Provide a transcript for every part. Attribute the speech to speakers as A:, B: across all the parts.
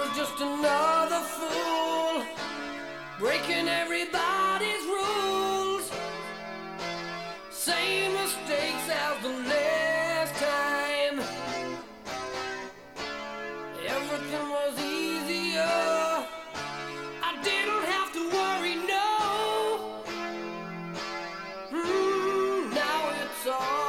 A: Was just another fool, breaking everybody's rules. Same mistakes as the last time. Everything was easier. I didn't have to worry, no. Mm, now it's all.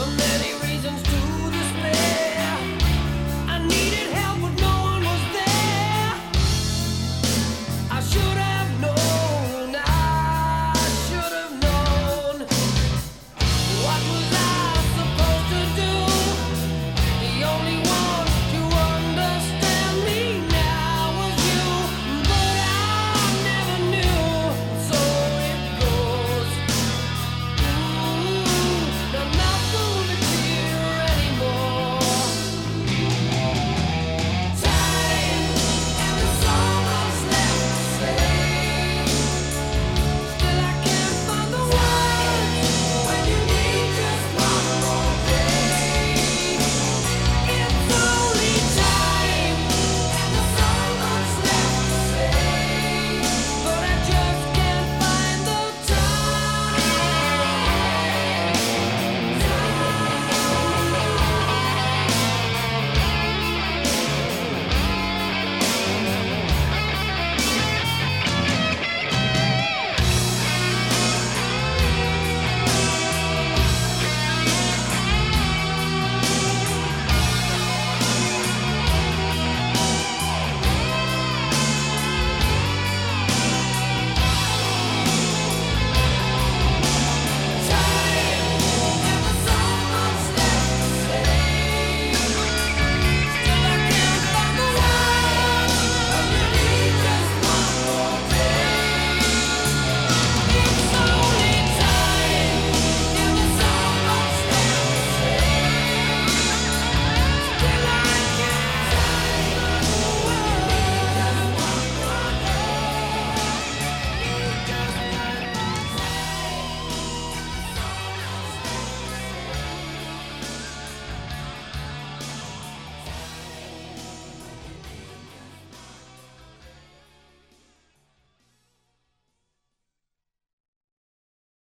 A: so many